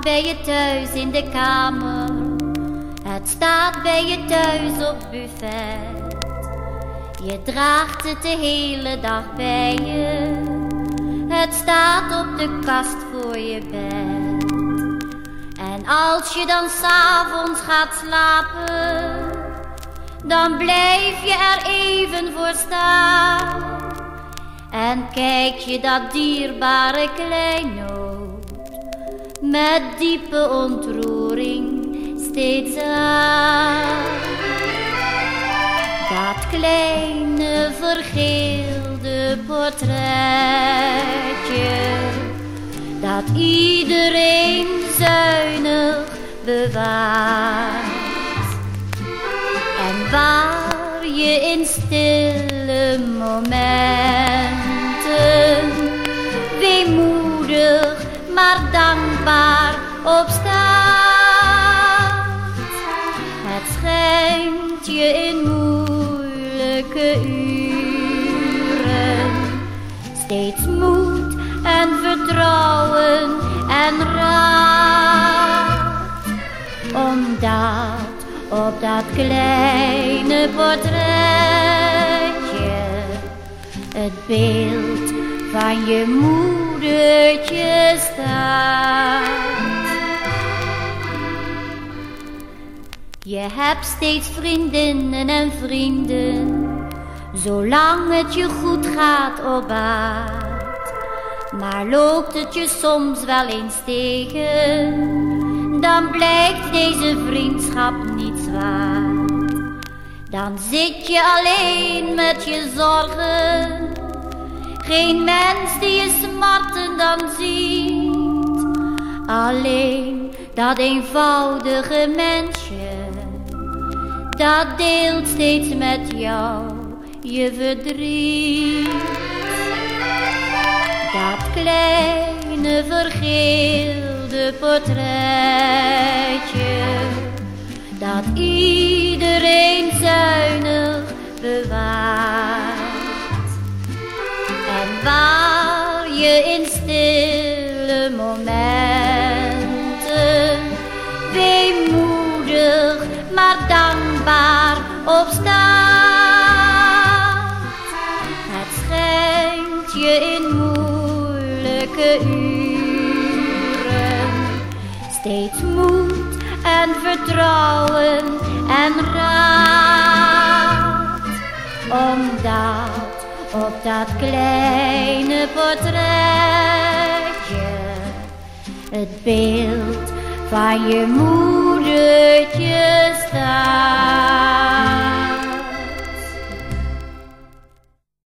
bij je thuis in de kamer. Het staat bij je thuis op buffet. Je draagt het de hele dag bij je. Het staat op de kast voor je bed. En als je dan s'avonds gaat slapen, dan blijf je er even voor staan. En kijk je dat dierbare kleinood met diepe ontroering steeds aan. Dat kleine vergeelde portretje, dat iedereen zuinig bewaart. En waar je in stille momenten, weemoedig maar dankbaar op staat. Het schijnt je in moeilijke uren steeds moed en vertrouwen en raad. Omdat op dat kleine portretje het beeld van je moedertje staat. Hebt steeds vriendinnen en vrienden, zolang het je goed gaat op aard. Maar loopt het je soms wel eens tegen, dan blijkt deze vriendschap niets waard. Dan zit je alleen met je zorgen, geen mens die je smarten dan ziet. Alleen dat eenvoudige mensje, dat deelt steeds met jou je verdriet. Dat kleine vergeelde portretje, dat iedereen zuinig bewaart. En waar je in stille op staat. Het schenkt je in moeilijke uren steeds moed en vertrouwen en raad. Omdat op dat kleine portretje het beeld van je moeder